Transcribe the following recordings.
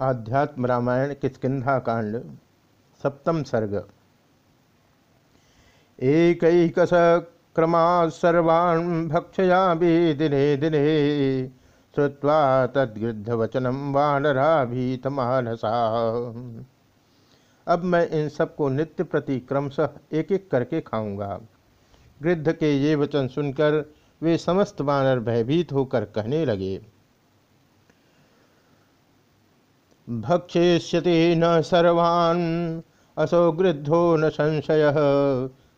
आध्यात्म रामायण किष्किंधा कांड? सप्तम सर्ग। एक क्रमा सर्वान् भक्षया भी दिने दिने। श्रुवा तद्गृद्धवचनम वानरा भीतमानसा अब मैं इन सबको नित्य प्रति क्रमशः एक एक करके खाऊँगा। गृद्ध के ये वचन सुनकर वे समस्त वानर भयभीत होकर कहने लगे भक्षेष्यति न सर्वान्। असौ गृद्धो न संशय।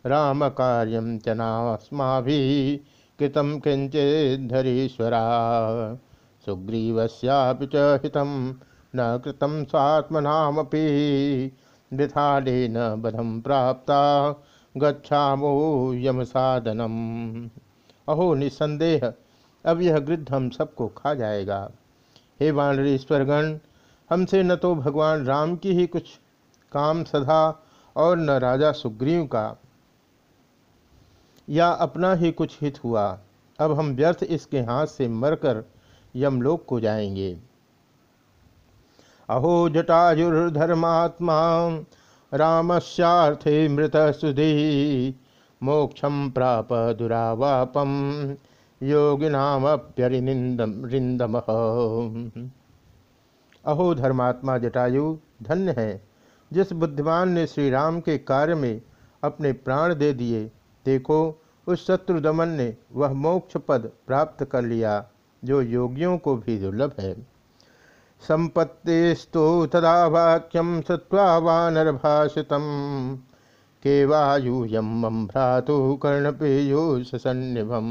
राम कार्यम च नास्माभिः कृतं किञ्चिद्धरीश्वरा। सुग्रीवस्यापि च हितं न कृतं स्वात्मनामपि। वृथालेन बधं प्राप्ता गच्छामो यम साधनम। अहो निसंदेह अब यह गृद्ध हम सबको खा जाएगा। हे वानरेश्वरगण हमसे न तो भगवान राम की ही कुछ काम सधा और न राजा सुग्रीव का। या अपना ही कुछ हित हुआ। अब हम व्यर्थ इसके हाथ से मरकर यमलोक को जाएँगे। अहो जटायुर्धर्मात्मा, रामस्यार्थे मृत सुधी मोक्षम प्राप दुरावापम योगिनामप्यरिंदम अहो धर्मात्मा जटायु, धन्य है। जिस बुद्धिमान ने श्री राम के कार्य में अपने प्राण दे दिए, देखो, उस शत्रु दमन ने वह मोक्ष पद प्राप्त कर लिया, जो योगियों को भी दुर्लभ है। संपत्तिस्तु तदा वाक्यम सत्वा वानरभाषित केवायूयम मम भ्रातु कर्णपेयूष सन्निभम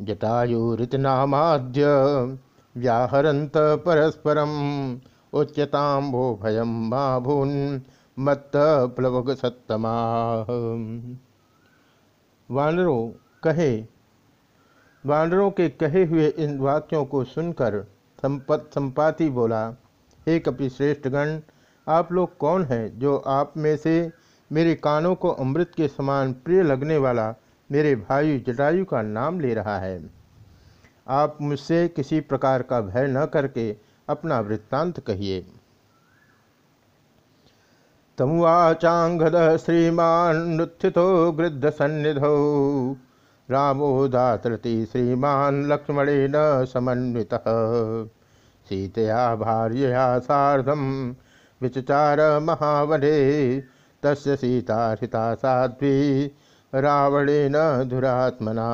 जटायुरितनामाद्य व्याहरन्त परस्परम उच्यताम्बो भयम मा भून् मत्त प्लवग सत्तमा। वानरों कहे, वानरों के कहे हुए इन वाक्यों को सुनकर संपत संपाति बोला, हे कपि श्रेष्ठगण, आप लोग कौन हैं जो आप में से मेरे कानों को अमृत के समान प्रिय लगने वाला मेरे भाई जटायु का नाम ले रहा है। आप मुझसे किसी प्रकार का भय न करके अपना वृत्तांत कहिए। श्रीमान्नुत्थितो गृद्ध सन्निधौ। रामो श्रीमान लक्ष्मणेन समन्वित। सीतया भार्यया साधम विचचार महावने। तस्य सीता हिता साध्वी रावणेन धुरात्मना।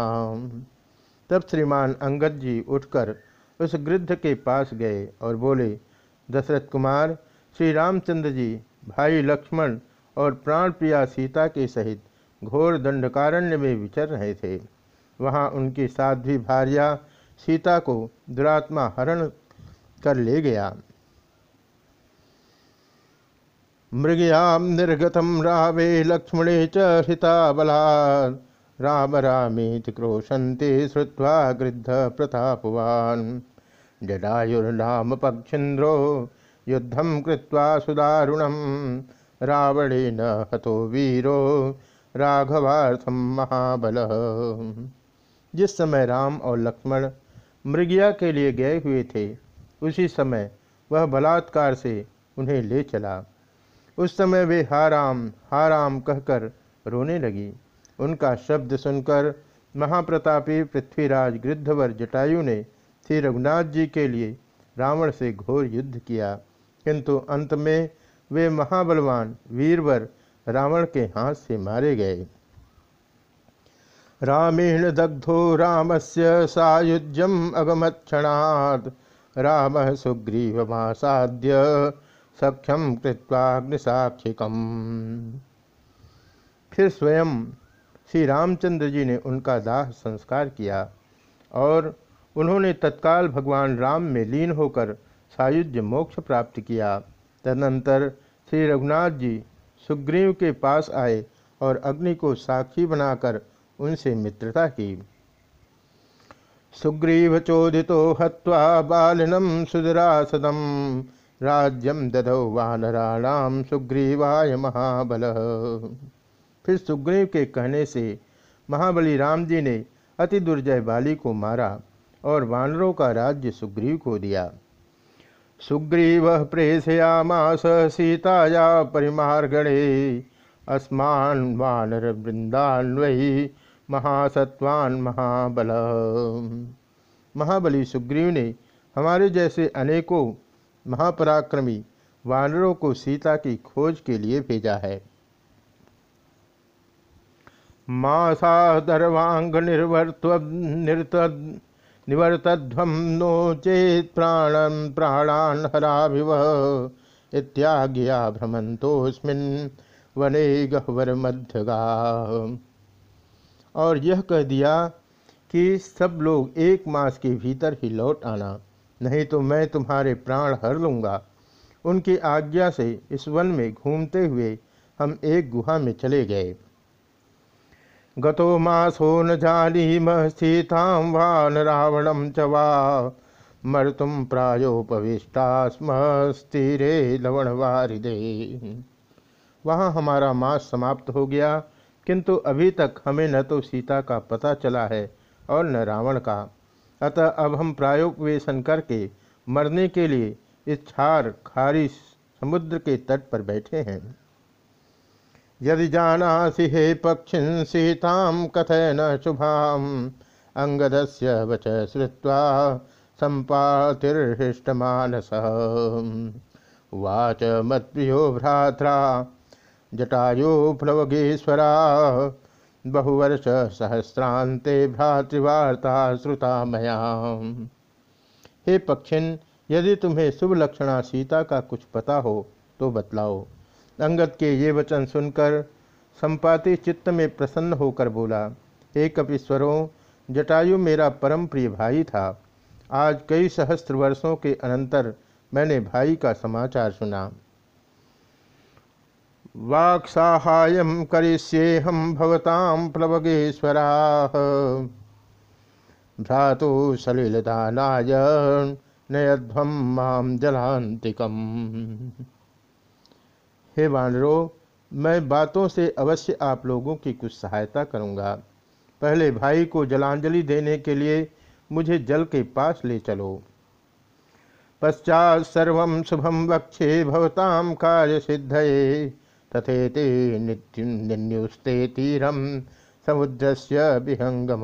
तब श्रीमान अंगद जी उठकर उस गृद्ध के पास गए और बोले, दशरथ कुमार, श्री रामचंद्र जी, भाई लक्ष्मण और प्राण प्रिया सीता के सहित घोर दंडकारण्य में विचर रहे थे। वहाँ उनकी साध्वी भार्या सीता को दुरात्मा हरण कर ले गया। मृगयाम निर्गतम रावे लक्ष्मणे च हिता बला राम रामीति क्रोशन्ते श्रुवा गृद्ध प्रतापवान्। जडायुर्नाम पक्षिन्द्रो युद्धम कृत्वा सुदारुणम। रावणेन हतो वीरो राघवार्थम महाबल। जिस समय राम और लक्ष्मण मृगिया के लिए गए हुए थे, उसी समय वह बलात्कार से उन्हें ले चला। उस समय वे हाराम हाराम कहकर रोने लगी। उनका शब्द सुनकर महाप्रतापी पृथ्वीराज गृद्धवर जटायु ने श्री रघुनाथ जी के लिए रावण से घोर युद्ध किया। किंतु अंत में वे महाबलवान वीरवर रावण के हाथ से मारे गए। रामेण दग्धो रामस्य सायुज्यम अगमक्षणात् राम सुग्रीवमासाद्य सख्यम कृत्वाग्निसाक्षिकम फिर स्वयं श्री रामचंद्र जी ने उनका दाह संस्कार किया और उन्होंने तत्काल भगवान राम में लीन होकर सायुज्य मोक्ष प्राप्त किया। तदनंतर श्री रघुनाथ जी सुग्रीव के पास आए और अग्नि को साक्षी बनाकर उनसे मित्रता की। सुग्रीव चोदितो हत्वा बालिनम सुदरासदम। राज्यम दधौ वानराणाम सुग्रीवाय महाबल। फिर सुग्रीव के कहने से महाबली राम जी ने अति दुर्जय बाली को मारा और वानरों का राज्य सुग्रीव को दिया। सुग्रीव प्रेषयामास सीताया परिमार्गणे, अस्मान वानर वृंदान्वयी महासत्वान महाबल। महाबली सुग्रीव ने हमारे जैसे अनेकों महापराक्रमी वानरों को सीता की खोज के लिए भेजा है। मासा दर्वांग निर्वर्त्व निर्तद निवर्तध्वम नो चेत प्राणन प्राणान हराभिव इत्याज्ञा भ्रमंतोस्मिन वने गहवर मध्यगा। और यह कह दिया कि सब लोग एक मास के भीतर ही लौट आना। नहीं तो मैं तुम्हारे प्राण हर लूँगा। उनकी आज्ञा से इस वन में घूमते हुए हम एक गुहा में चले गए। गतो मासो न जानीम सीतां वान रावणं च वा। मर्तुं प्रायोपविष्टा स्म स्थिरे लवणवारिदे वहाँ हमारा मास समाप्त हो गया, किंतु अभी तक हमें न तो सीता का पता चला है और न रावण का। अतः अब हम प्रायोपवेशन करके मरने के लिए इस छार खारी समुद्र के तट पर बैठे हैं। यदि जानासि हे पक्षिन्, सीतां कथय न शुभाम्। अङ्गदस्य वच श्रुत्वा सम्पातिर्हृष्टमानसः। उवाच मत्प्रियो भ्रात्रा, जटायो प्लवगेश्वरा। बहुवर्ष सहस्रांते भ्रातृवार्ता श्रुता मया हे पक्षिन, यदि तुम्हें शुभ लक्षणा सीता का कुछ पता हो तो बतलाओ। अंगद के ये वचन सुनकर संपाति चित्त में प्रसन्न होकर बोला हे कपीश्वरों जटायु मेरा परम प्रिय भाई था। आज कई सहस्त्र वर्षों के अनंतर मैंने भाई का समाचार सुना। वाक्साहाय हम भवताम प्लवगेश्वरा। भ्रातु सलिलदानाय नयध्वम माम जलांतिकम हे वानरो, मैं बातों से अवश्य आप लोगों की कुछ सहायता करूँगा। पहले भाई को जलांजलि देने के लिए मुझे जल के पास ले चलो। पश्चात सर्व शुभम वक्षे भवताम कार्य सिद्धये तथेते निन्युस्ते तीरम समुद्र से विहंगम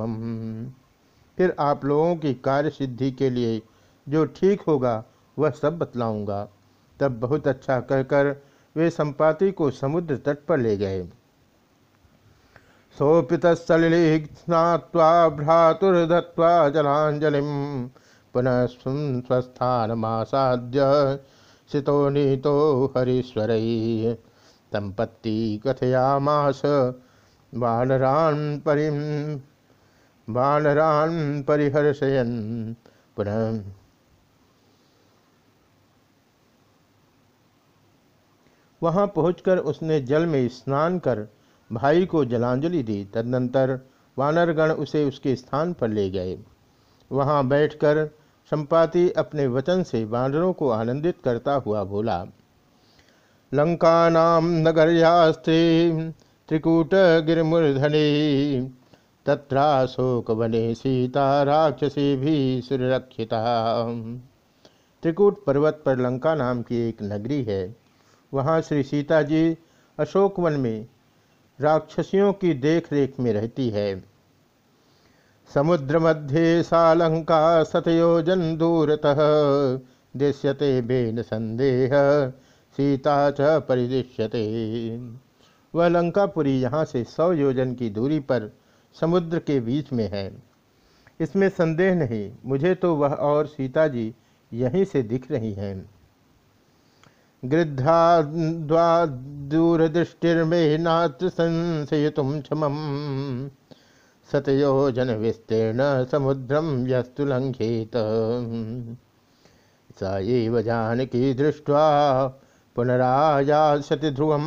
फिर आप लोगों की कार्य सिद्धि के लिए जो ठीक होगा, वह सब बतलाऊँगा। तब बहुत अच्छा कहकर वे संपाति को समुद्र तट पर ले गए। सोपित स्नात्वा भ्रातुर्दत्वा जलांजलि पुनः स्वस्थान मासाद्य सितो नीतो हरीश्वर। संपत्ति कथयामास। वानरान् परि वानरान् परिहर्षयन् पुनः। वहाँ पहुंचकर उसने जल में स्नान कर भाई को जलांजलि दी। तदनंतर वानरगण उसे उसके स्थान पर ले गए। वहाँ बैठकर संपाति अपने वचन से वानरों को आनंदित करता हुआ बोला लंका नाम नगर्यास्ते त्रिकूट गिरमूर्धने तत्राशोक बने सीता राक्षसी भी सुरक्षिता त्रिकूट पर्वत पर लंका नाम की एक नगरी है। वहाँ श्री सीता जी अशोक वन में राक्षसियों की देखरेख में रहती है। समुद्र मध्य सालंका सतयोजन दूरतः, दृश्यते बेन संदेह। सीता च परिदृश्यते। वह लंकापुरी यहाँ से सौ योजन की दूरी पर समुद्र के बीच में है। इसमें संदेह नहीं, मुझे तो वह और सीता जी यहीं से दिख रही हैं। गृद्धा दूरदृष्टिर्मे नात्र संशयितुम क्षमम। सतयोजन विस्तीर्ण समुद्रम यस्तु लंघेत स जानकी दृष्ट्वा पुनरायासति ध्रुवम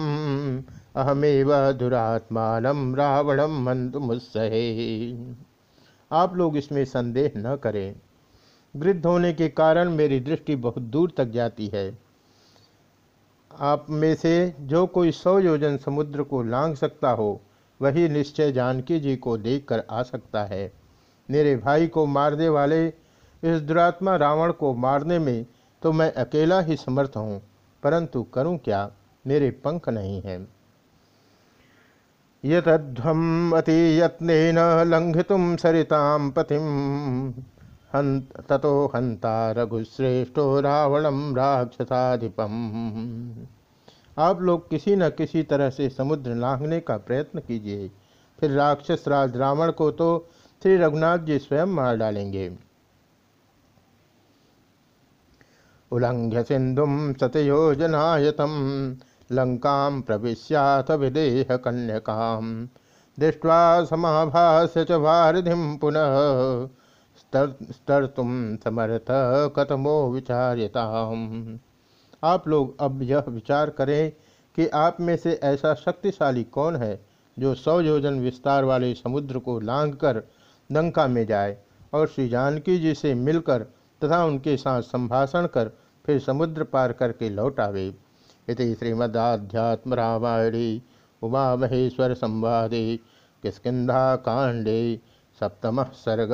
अहमेव दुरात्मान रावणम मंतुमुत्सहे आप लोग इसमें संदेह न करें। वृद्ध होने के कारण मेरी दृष्टि बहुत दूर तक जाती है। आप में से जो कोई सौ योजन समुद्र को लांग सकता हो, वही निश्चय जानकी जी को देखकर आ सकता है। मेरे भाई को मारने वाले इस दुरात्मा रावण को मारने में तो मैं अकेला ही समर्थ हूँ। परंतु करूँ क्या? मेरे पंख नहीं हैं। यतध्वम अति यत्न लंघितुम सरिताम पतिम हंत ततो हंता रघुश्रेष्ठो रावणम राक्षसाधिपम आप लोग किसी न किसी तरह से समुद्र लांघने का प्रयत्न कीजिए। फिर राक्षस राज रावण को तो श्री रघुनाथ जी स्वयं मार डालेंगे। उल्लंघ्य सिंधुम सतयोजनायतम लंका प्रवेश्याथ विदेह कन्यकाम। दृष्ट्वा समाभास्य च पुनः स्तर तुम समर्थ कथमो विचार्यता आप लोग अब यह विचार करें कि आप में से ऐसा शक्तिशाली कौन है जो सौ योजन विस्तार वाले समुद्र को लांघ कर लंका में जाए और श्री जानकी जी से मिलकर तथा उनके साथ संभाषण कर फिर समुद्र पार करके लौट आवे इति श्रीमदाध्यात्म रामायणी उमा महेश्वर संवादे किस्किा कांडे सप्तम सर्ग।